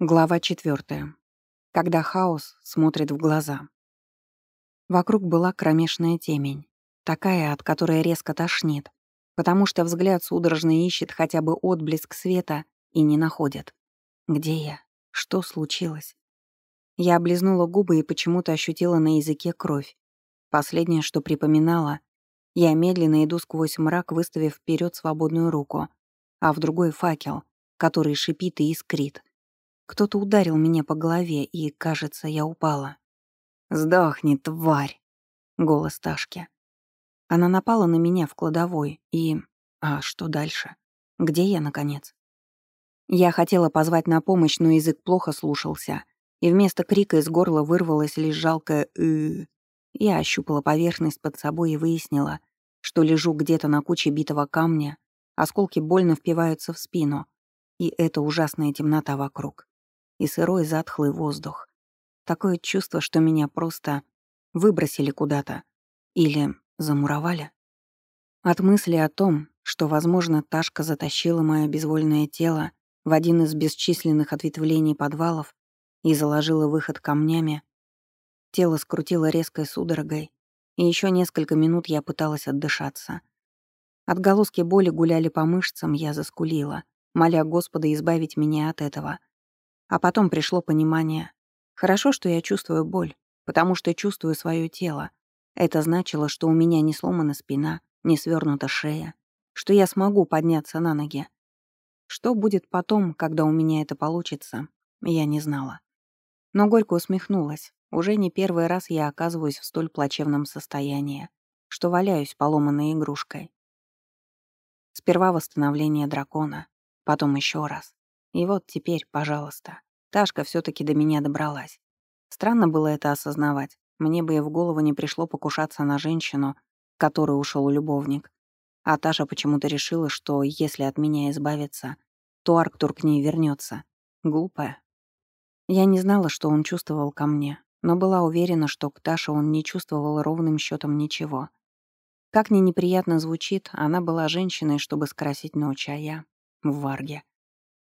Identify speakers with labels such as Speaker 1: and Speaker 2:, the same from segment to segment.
Speaker 1: Глава четвертая. Когда хаос смотрит в глаза. Вокруг была кромешная темень, такая, от которой резко тошнит, потому что взгляд судорожно ищет хотя бы отблеск света и не находит. Где я? Что случилось? Я облизнула губы и почему-то ощутила на языке кровь. Последнее, что припоминала, я медленно иду сквозь мрак, выставив вперед свободную руку, а в другой факел, который шипит и искрит — кто-то ударил меня по голове, и, кажется, я упала. «Сдохни, тварь!» — голос Ташки. Она напала на меня в кладовой, и... А что дальше? Где я, наконец? Я хотела позвать на помощь, но язык плохо слушался, и вместо крика из горла вырвалось лишь жалкое «ы». Я ощупала поверхность под собой и выяснила, что лежу где-то на куче битого камня, осколки больно впиваются в спину, и это ужасная темнота вокруг и сырой затхлый воздух. Такое чувство, что меня просто выбросили куда-то или замуровали. От мысли о том, что, возможно, Ташка затащила мое безвольное тело в один из бесчисленных ответвлений подвалов и заложила выход камнями, тело скрутило резкой судорогой, и еще несколько минут я пыталась отдышаться. Отголоски боли гуляли по мышцам, я заскулила, моля Господа избавить меня от этого — а потом пришло понимание. Хорошо, что я чувствую боль, потому что чувствую свое тело. Это значило, что у меня не сломана спина, не свернута шея, что я смогу подняться на ноги. Что будет потом, когда у меня это получится, я не знала. Но горько усмехнулась. Уже не первый раз я оказываюсь в столь плачевном состоянии, что валяюсь поломанной игрушкой. Сперва восстановление дракона, потом еще раз. И вот теперь, пожалуйста, Ташка все таки до меня добралась. Странно было это осознавать. Мне бы и в голову не пришло покушаться на женщину, которой ушел любовник. А Таша почему-то решила, что если от меня избавиться, то Арктур к ней вернется. Глупая. Я не знала, что он чувствовал ко мне, но была уверена, что к Таше он не чувствовал ровным счетом ничего. Как ни неприятно звучит, она была женщиной, чтобы скрасить ночь, а я — в Варге.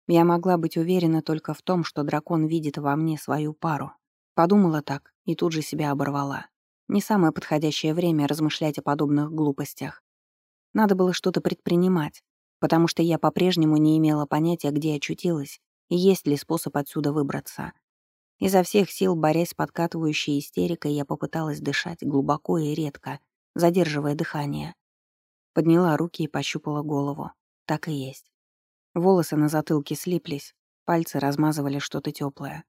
Speaker 1: Я могла быть уверена только в том, что дракон видит во мне свою пару. Подумала так и тут же себя оборвала. Не самое подходящее время размышлять о подобных глупостях. Надо было что-то предпринимать, потому что я по-прежнему не имела понятия, где очутилась и есть ли способ отсюда выбраться. Изо всех сил, борясь с подкатывающей истерикой, я попыталась дышать глубоко и редко, задерживая дыхание. Подняла руки и пощупала голову. Так и есть. Волосы на затылке слиплись, пальцы размазывали что-то теплое.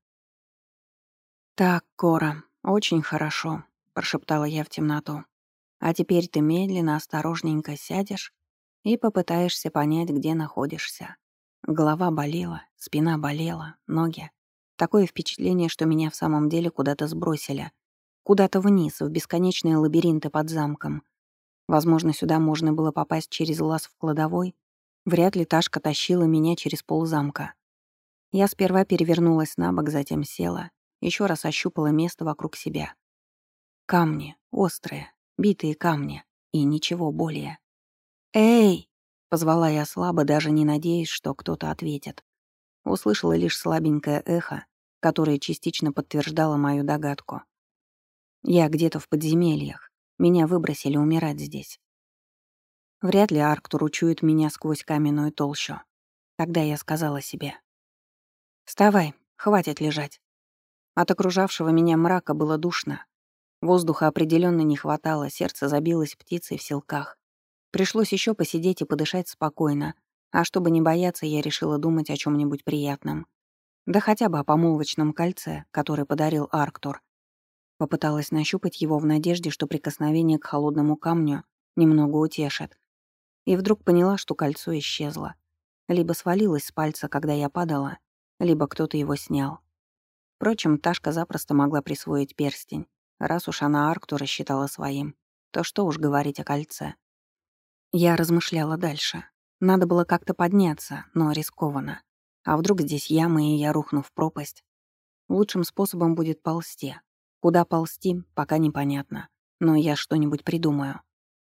Speaker 1: «Так, Кора, очень хорошо», — прошептала я в темноту. «А теперь ты медленно, осторожненько сядешь и попытаешься понять, где находишься». Голова болела, спина болела, ноги. Такое впечатление, что меня в самом деле куда-то сбросили. Куда-то вниз, в бесконечные лабиринты под замком. Возможно, сюда можно было попасть через лаз в кладовой, Вряд ли Ташка тащила меня через ползамка. Я сперва перевернулась на бок, затем села, еще раз ощупала место вокруг себя. Камни, острые, битые камни, и ничего более. «Эй!» — позвала я слабо, даже не надеясь, что кто-то ответит. Услышала лишь слабенькое эхо, которое частично подтверждало мою догадку. Я где-то в подземельях. Меня выбросили умирать здесь. Вряд ли Арктур учует меня сквозь каменную толщу. Тогда я сказала себе. «Вставай, хватит лежать». От окружавшего меня мрака было душно. Воздуха определенно не хватало, сердце забилось птицей в селках. Пришлось еще посидеть и подышать спокойно, а чтобы не бояться, я решила думать о чем нибудь приятном. Да хотя бы о помолвочном кольце, которое подарил Арктур. Попыталась нащупать его в надежде, что прикосновение к холодному камню немного утешит. И вдруг поняла, что кольцо исчезло. Либо свалилось с пальца, когда я падала, либо кто-то его снял. Впрочем, Ташка запросто могла присвоить перстень. Раз уж она Арктура считала своим, то что уж говорить о кольце. Я размышляла дальше. Надо было как-то подняться, но рискованно. А вдруг здесь яма, и я рухну в пропасть? Лучшим способом будет ползти. Куда ползти, пока непонятно. Но я что-нибудь придумаю.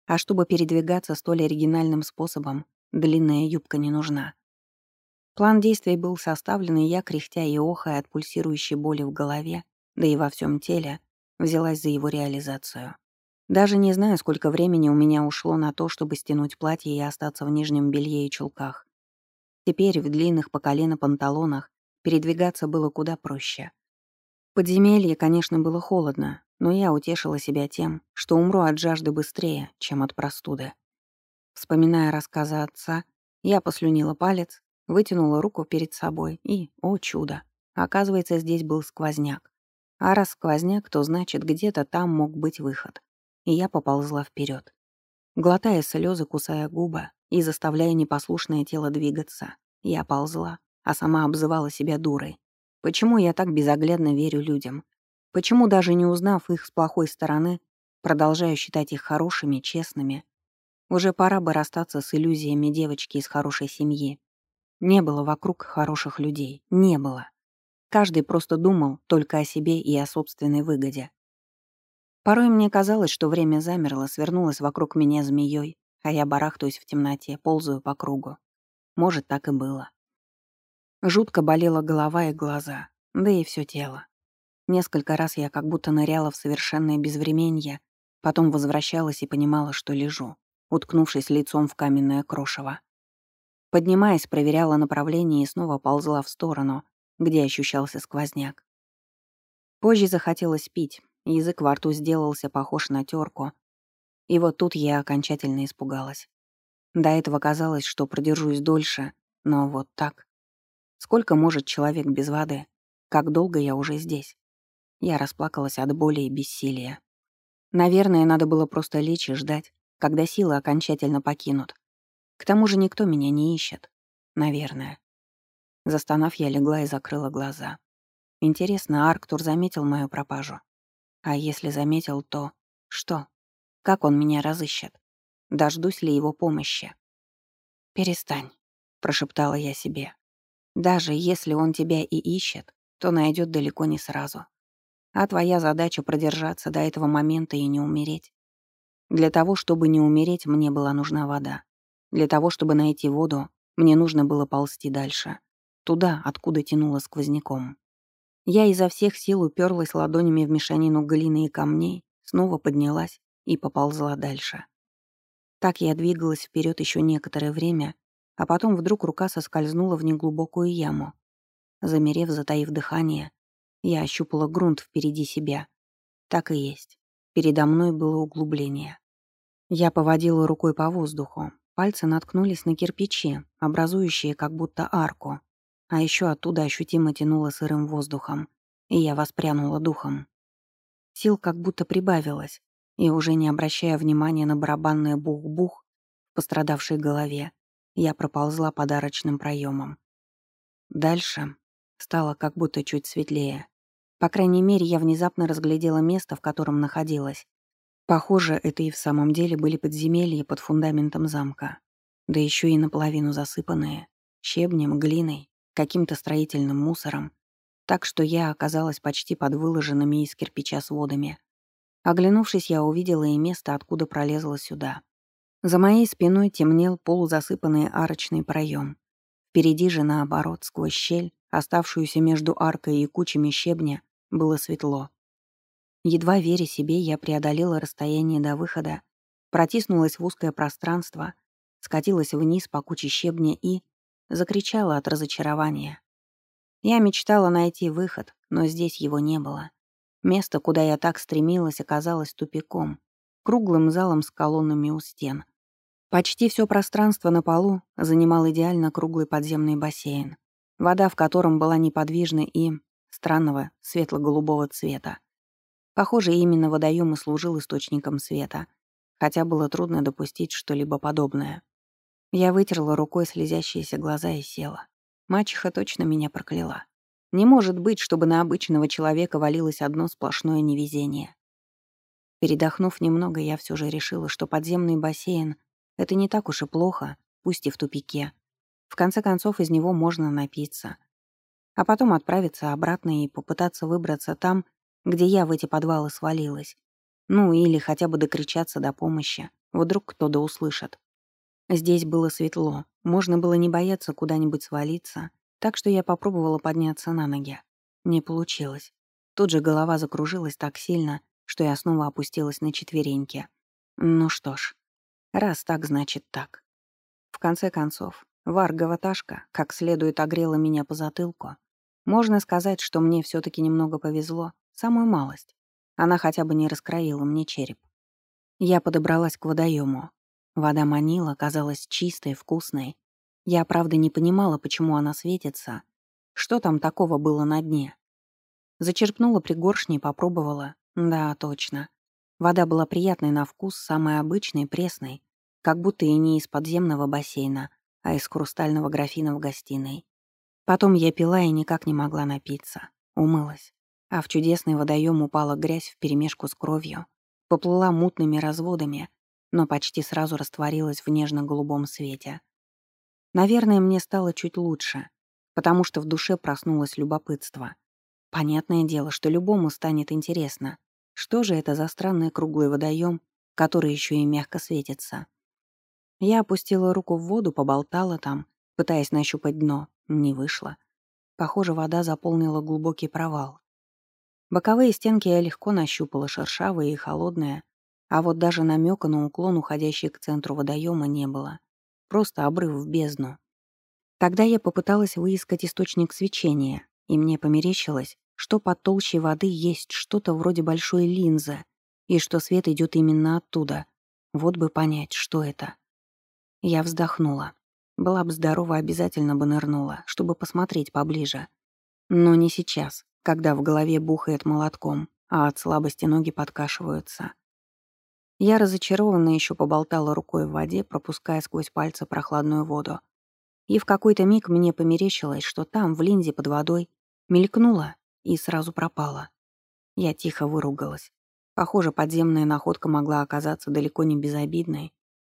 Speaker 1: А чтобы передвигаться столь оригинальным способом, длинная юбка не нужна. План действий был составлен, и я, кряхтя и охая от пульсирующей боли в голове, да и во всем теле, взялась за его реализацию. Даже не знаю, сколько времени у меня ушло на то, чтобы стянуть платье и остаться в нижнем белье и чулках. Теперь в длинных по колено панталонах передвигаться было куда проще. В подземелье, конечно, было холодно, но я утешила себя тем, что умру от жажды быстрее, чем от простуды. Вспоминая рассказы отца, я послюнила палец, вытянула руку перед собой и, о чудо, оказывается, здесь был сквозняк. А раз сквозняк, то значит, где-то там мог быть выход. И я поползла вперед, глотая слезы, кусая губы и заставляя непослушное тело двигаться. Я ползла, а сама обзывала себя дурой. Почему я так безоглядно верю людям? Почему, даже не узнав их с плохой стороны, продолжаю считать их хорошими, честными? Уже пора бы расстаться с иллюзиями девочки из хорошей семьи. Не было вокруг хороших людей. Не было. Каждый просто думал только о себе и о собственной выгоде. Порой мне казалось, что время замерло, свернулось вокруг меня змеей, а я барахтаюсь в темноте, ползаю по кругу. Может, так и было. Жутко болела голова и глаза, да и все тело. Несколько раз я как будто ныряла в совершенное безвременье, потом возвращалась и понимала, что лежу, уткнувшись лицом в каменное крошево. Поднимаясь, проверяла направление и снова ползла в сторону, где ощущался сквозняк. Позже захотелось пить, язык во рту сделался похож на терку, и вот тут я окончательно испугалась. До этого казалось, что продержусь дольше, но вот так. Сколько может человек без воды? Как долго я уже здесь? Я расплакалась от боли и бессилия. Наверное, надо было просто лечь и ждать, когда силы окончательно покинут. К тому же никто меня не ищет. Наверное. Застонав, я легла и закрыла глаза. Интересно, Арктур заметил мою пропажу? А если заметил, то что? Как он меня разыщет? Дождусь ли его помощи? «Перестань», — прошептала я себе. Даже если он тебя и ищет, то найдет далеко не сразу. А твоя задача продержаться до этого момента и не умереть. Для того, чтобы не умереть, мне была нужна вода. Для того, чтобы найти воду, мне нужно было ползти дальше. Туда, откуда тянуло сквозняком. Я изо всех сил уперлась ладонями в мешанину глины и камней, снова поднялась и поползла дальше. Так я двигалась вперед еще некоторое время, а потом вдруг рука соскользнула в неглубокую яму. Замерев, затаив дыхание, я ощупала грунт впереди себя. Так и есть. Передо мной было углубление. Я поводила рукой по воздуху. Пальцы наткнулись на кирпичи, образующие как будто арку. А еще оттуда ощутимо тянуло сырым воздухом, и я воспрянула духом. Сил как будто прибавилось, и уже не обращая внимания на барабанное бух-бух в пострадавшей голове, я проползла подарочным проемом. Дальше стало как будто чуть светлее. По крайней мере, я внезапно разглядела место, в котором находилась. Похоже, это и в самом деле были подземелья под фундаментом замка. Да еще и наполовину засыпанные. Щебнем, глиной, каким-то строительным мусором. Так что я оказалась почти под выложенными из кирпича сводами. Оглянувшись, я увидела и место, откуда пролезла сюда. За моей спиной темнел полузасыпанный арочный проем. Впереди же, наоборот, сквозь щель, оставшуюся между аркой и кучами щебня, было светло. Едва веря себе, я преодолела расстояние до выхода, протиснулась в узкое пространство, скатилась вниз по куче щебня и закричала от разочарования. Я мечтала найти выход, но здесь его не было. Место, куда я так стремилась, оказалось тупиком, круглым залом с колоннами у стен. Почти все пространство на полу занимал идеально круглый подземный бассейн, вода в котором была неподвижной и странного светло-голубого цвета. Похоже, именно водоем и служил источником света, хотя было трудно допустить что-либо подобное. Я вытерла рукой слезящиеся глаза и села. Мачеха точно меня прокляла. Не может быть, чтобы на обычного человека валилось одно сплошное невезение. Передохнув немного, я все же решила, что подземный бассейн это не так уж и плохо, пусть и в тупике. В конце концов, из него можно напиться. А потом отправиться обратно и попытаться выбраться там, где я в эти подвалы свалилась. Ну, или хотя бы докричаться до помощи. Вдруг кто-то услышит. Здесь было светло, можно было не бояться куда-нибудь свалиться, так что я попробовала подняться на ноги. Не получилось. Тут же голова закружилась так сильно, что я снова опустилась на четвереньки. Ну что ж, раз так, значит так. В конце концов, Варгова Ташка как следует огрела меня по затылку. Можно сказать, что мне все таки немного повезло, самую малость. Она хотя бы не раскроила мне череп. Я подобралась к водоему. Вода манила, казалась чистой, вкусной. Я, правда, не понимала, почему она светится. Что там такого было на дне? Зачерпнула пригоршни попробовала. Да, точно. Вода была приятной на вкус, самой обычной, пресной, как будто и не из подземного бассейна, а из хрустального графина в гостиной. Потом я пила и никак не могла напиться. Умылась. А в чудесный водоем упала грязь вперемешку с кровью. Поплыла мутными разводами, но почти сразу растворилась в нежно-голубом свете. Наверное, мне стало чуть лучше, потому что в душе проснулось любопытство. Понятное дело, что любому станет интересно, что же это за странный круглый водоем, который еще и мягко светится. Я опустила руку в воду, поболтала там, пытаясь нащупать дно. Не вышло. Похоже, вода заполнила глубокий провал. Боковые стенки я легко нащупала, шершавые и холодные, а вот даже намека на уклон, уходящий к центру водоема, не было. Просто обрыв в бездну. Тогда я попыталась выискать источник свечения, и мне померещилось, что под толщей воды есть что-то вроде большой линзы, и что свет идет именно оттуда. Вот бы понять, что это. Я вздохнула. Была бы здорова, обязательно бы нырнула, чтобы посмотреть поближе. Но не сейчас, когда в голове бухает молотком, а от слабости ноги подкашиваются. Я разочарованно еще поболтала рукой в воде, пропуская сквозь пальцы прохладную воду. И в какой-то миг мне померещилось, что там, в линзе под водой, мелькнула и сразу пропала. Я тихо выругалась. Похоже, подземная находка могла оказаться далеко не безобидной,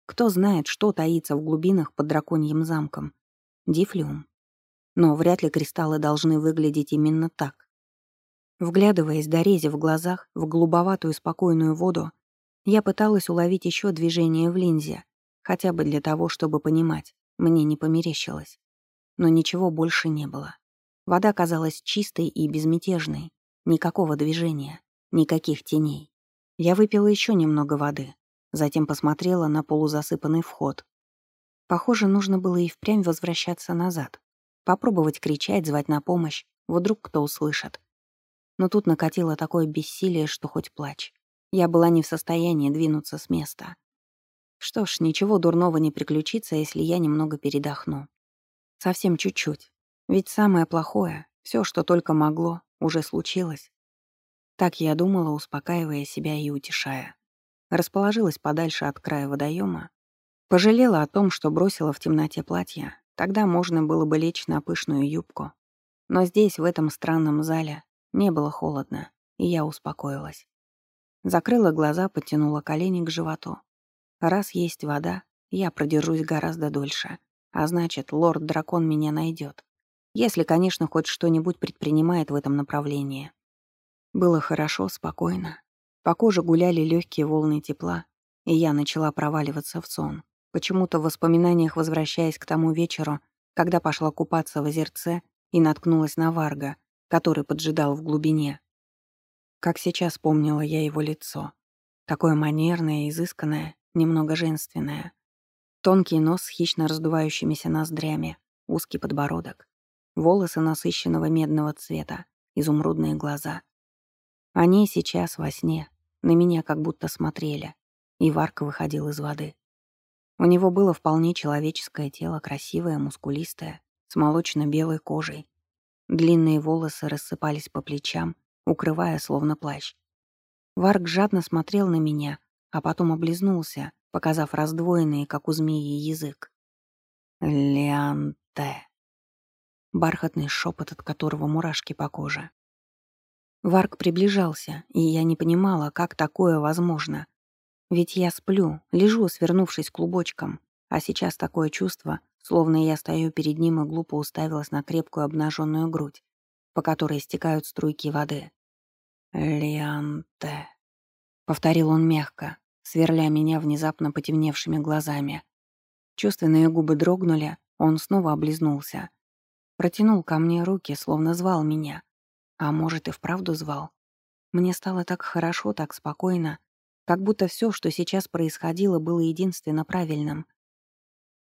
Speaker 1: кто знает, что таится в глубинах под драконьим замком. Дифлюм. Но вряд ли кристаллы должны выглядеть именно так. Вглядываясь до рези в глазах, в голубоватую спокойную воду, я пыталась уловить еще движение в линзе, хотя бы для того, чтобы понимать, мне не померещилось. Но ничего больше не было. Вода казалась чистой и безмятежной. Никакого движения, никаких теней. Я выпила еще немного воды, Затем посмотрела на полузасыпанный вход. Похоже, нужно было и впрямь возвращаться назад. Попробовать кричать, звать на помощь. Вдруг кто услышит. Но тут накатило такое бессилие, что хоть плачь. Я была не в состоянии двинуться с места. Что ж, ничего дурного не приключится, если я немного передохну. Совсем чуть-чуть. Ведь самое плохое, все, что только могло, уже случилось. Так я думала, успокаивая себя и утешая расположилась подальше от края водоема, пожалела о том, что бросила в темноте платье, тогда можно было бы лечь на пышную юбку. Но здесь, в этом странном зале, не было холодно, и я успокоилась. Закрыла глаза, подтянула колени к животу. Раз есть вода, я продержусь гораздо дольше, а значит, лорд-дракон меня найдет. Если, конечно, хоть что-нибудь предпринимает в этом направлении. Было хорошо, спокойно. По коже гуляли легкие волны тепла, и я начала проваливаться в сон, почему-то в воспоминаниях возвращаясь к тому вечеру, когда пошла купаться в озерце и наткнулась на Варга, который поджидал в глубине. Как сейчас помнила я его лицо. Такое манерное, изысканное, немного женственное. Тонкий нос с хищно раздувающимися ноздрями, узкий подбородок, волосы насыщенного медного цвета, изумрудные глаза. Они сейчас во сне, на меня как будто смотрели, и Варка выходил из воды. У него было вполне человеческое тело, красивое, мускулистое, с молочно-белой кожей. Длинные волосы рассыпались по плечам, укрывая словно плащ. Варк жадно смотрел на меня, а потом облизнулся, показав раздвоенный, как у змеи, язык. «Леанте». Бархатный шепот, от которого мурашки по коже. Варк приближался, и я не понимала, как такое возможно. Ведь я сплю, лежу, свернувшись клубочком, а сейчас такое чувство, словно я стою перед ним и глупо уставилась на крепкую обнаженную грудь, по которой стекают струйки воды. «Лианте», — повторил он мягко, сверля меня внезапно потемневшими глазами. Чувственные губы дрогнули, он снова облизнулся. Протянул ко мне руки, словно звал меня. А может, и вправду звал. Мне стало так хорошо, так спокойно, как будто все, что сейчас происходило, было единственно правильным.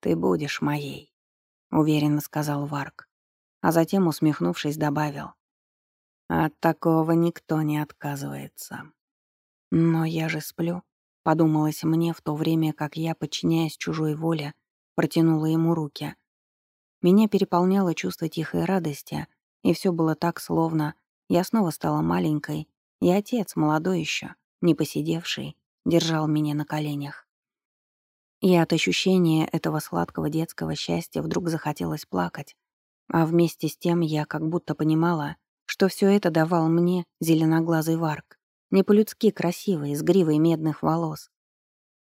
Speaker 1: «Ты будешь моей», — уверенно сказал Варк. А затем, усмехнувшись, добавил. «От такого никто не отказывается». «Но я же сплю», — подумалось мне в то время, как я, подчиняясь чужой воле, протянула ему руки. Меня переполняло чувство тихой радости, и все было так, словно я снова стала маленькой, и отец, молодой еще, не посидевший, держал меня на коленях. И от ощущения этого сладкого детского счастья вдруг захотелось плакать. А вместе с тем я как будто понимала, что все это давал мне зеленоглазый варк, не по-людски красивый, с гривой медных волос.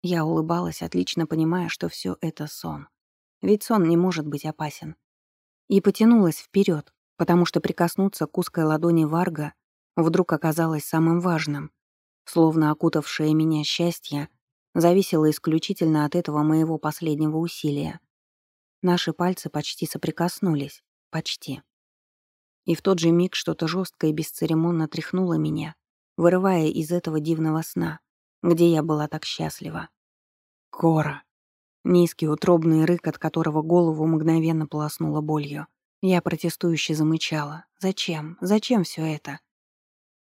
Speaker 1: Я улыбалась, отлично понимая, что все это сон. Ведь сон не может быть опасен. И потянулась вперед, потому что прикоснуться к узкой ладони Варга вдруг оказалось самым важным. Словно окутавшее меня счастье зависело исключительно от этого моего последнего усилия. Наши пальцы почти соприкоснулись. Почти. И в тот же миг что-то жесткое и бесцеремонно тряхнуло меня, вырывая из этого дивного сна, где я была так счастлива. Кора. Низкий утробный рык, от которого голову мгновенно полоснула болью. Я протестующе замычала. Зачем? Зачем все это?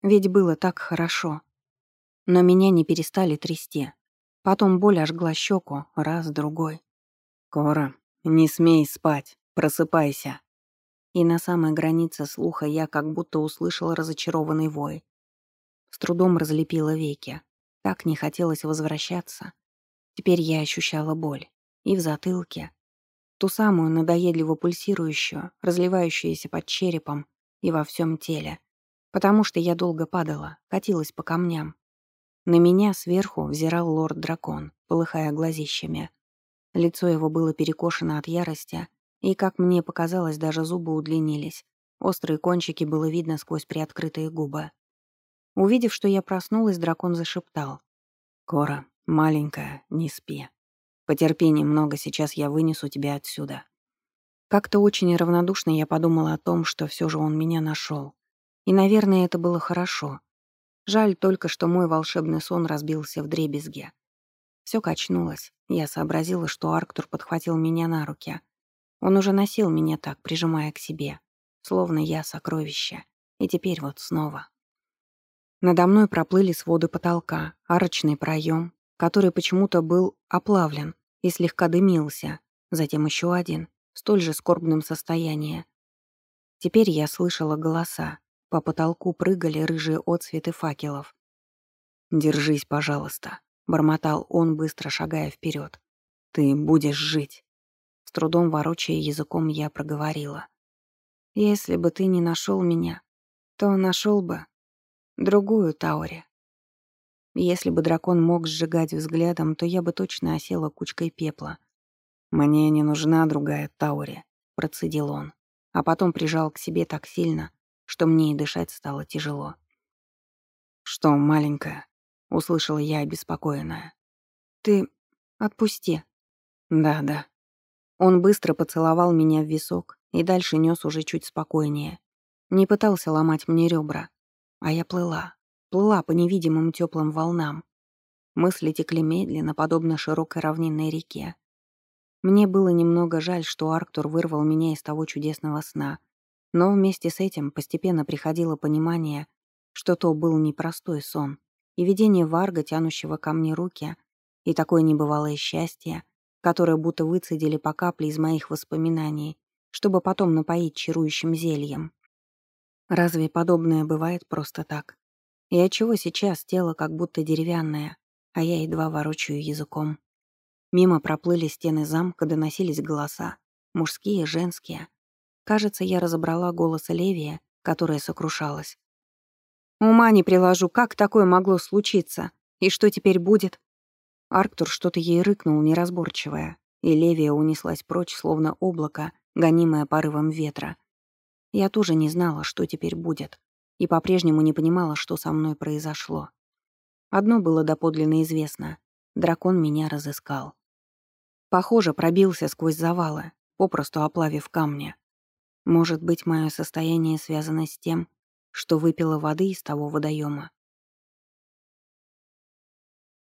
Speaker 1: Ведь было так хорошо. Но меня не перестали трясти. Потом боль ожгла щеку, раз, другой. «Кора, не смей спать, просыпайся». И на самой границе слуха я как будто услышала разочарованный вой. С трудом разлепила веки. Так не хотелось возвращаться. Теперь я ощущала боль. И в затылке. Ту самую надоедливо пульсирующую, разливающуюся под черепом и во всем теле. Потому что я долго падала, катилась по камням, на меня сверху взирал лорд-дракон, полыхая глазищами. Лицо его было перекошено от ярости, и, как мне показалось, даже зубы удлинились. Острые кончики было видно сквозь приоткрытые губы. Увидев, что я проснулась, дракон зашептал. «Кора, маленькая, не спи. Потерпи немного, сейчас я вынесу тебя отсюда». Как-то очень равнодушно я подумала о том, что все же он меня нашел. И, наверное, это было хорошо. Жаль только, что мой волшебный сон разбился в дребезге. Все качнулось. Я сообразила, что Арктур подхватил меня на руки. Он уже носил меня так, прижимая к себе, словно я сокровище. И теперь вот снова. Надо мной проплыли своды потолка, арочный проем, который почему-то был оплавлен и слегка дымился, затем еще один, в столь же скорбном состоянии. Теперь я слышала голоса, по потолку прыгали рыжие отсветы факелов. «Держись, пожалуйста», — бормотал он, быстро шагая вперед. «Ты будешь жить». С трудом ворочая языком, я проговорила. «Если бы ты не нашел меня, то нашел бы другую Таури. Если бы дракон мог сжигать взглядом, то я бы точно осела кучкой пепла. «Мне не нужна другая Таури», — процедил он, а потом прижал к себе так сильно, что мне и дышать стало тяжело. «Что, маленькая?» — услышала я обеспокоенная. «Ты отпусти». «Да-да». Он быстро поцеловал меня в висок и дальше нес уже чуть спокойнее. Не пытался ломать мне ребра. А я плыла, плыла по невидимым теплым волнам. Мысли текли медленно, подобно широкой равнинной реке. Мне было немного жаль, что Арктур вырвал меня из того чудесного сна, но вместе с этим постепенно приходило понимание, что то был непростой сон, и видение Варга, тянущего ко мне руки, и такое небывалое счастье, которое будто выцедили по капле из моих воспоминаний, чтобы потом напоить чарующим зельем. Разве подобное бывает просто так? И отчего сейчас тело как будто деревянное, а я едва ворочаю языком? Мимо проплыли стены замка, доносились голоса. Мужские, женские. Кажется, я разобрала голос Левия, которая сокрушалась. «Ума не приложу, как такое могло случиться? И что теперь будет?» Арктур что-то ей рыкнул, неразборчивое, и Левия унеслась прочь, словно облако, гонимое порывом ветра. Я тоже не знала, что теперь будет, и по-прежнему не понимала, что со мной произошло. Одно было доподлинно известно — дракон меня разыскал. Похоже, пробился сквозь завалы, попросту оплавив камни. Может быть, мое состояние связано с тем, что выпила воды из того водоема.